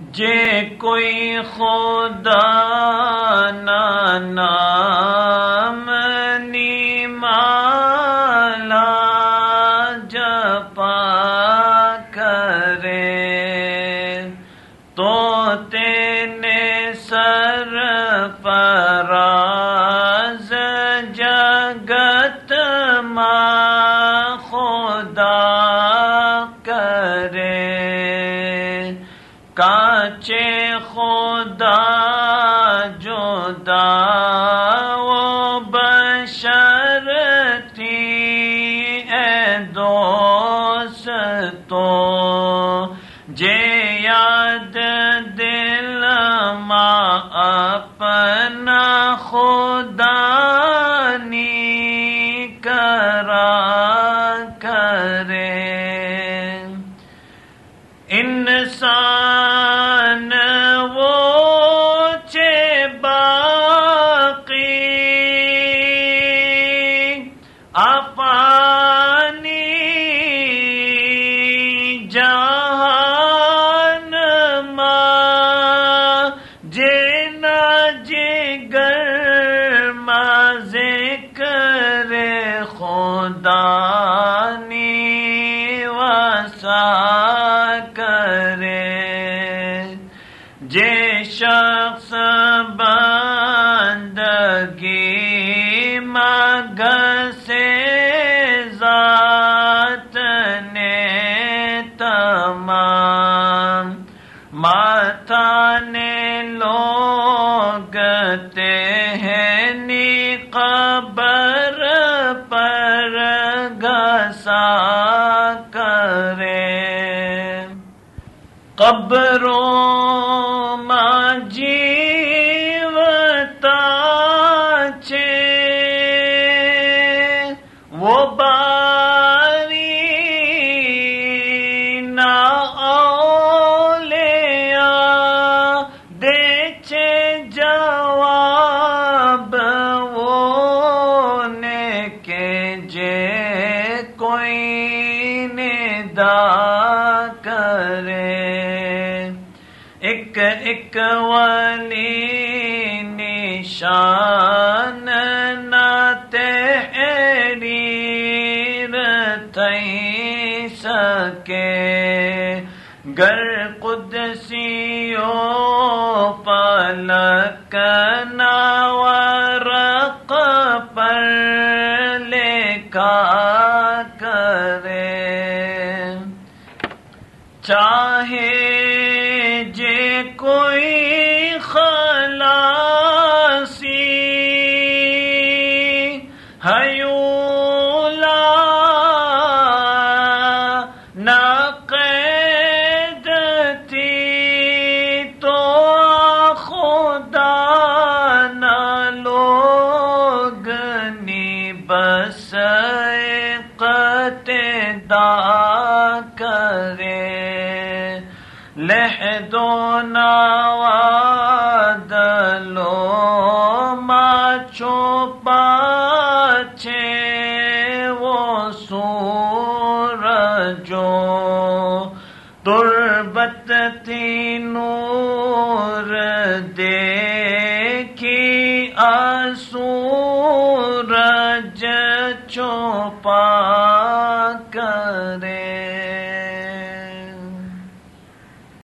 جے کوئی خدا نام جپا کرے تو تینے سر پراز جگت کانچے خدا جو دا وہ بشر تھی اے دوستو جے اپانی جہان ماں جینا جگر ماں ذکر خدانی وسا کرے۔ جے شخص بندگی مگ ماتھا نے لوگ تہنی قبر پر گسا کرے قبروں ماں جیوتا جے کوئی ندا کرے۔ ایک ایک والی نشان نہ تحریر تھئی سکے۔ گر قدسیوں پلک کا کرے۔ چاہے جے کوئی خلاسی حیولا نی بس قطدا کرے۔ لہ دو نوادلو ماچو پاچے وہ سورجو تربت تینو چوپا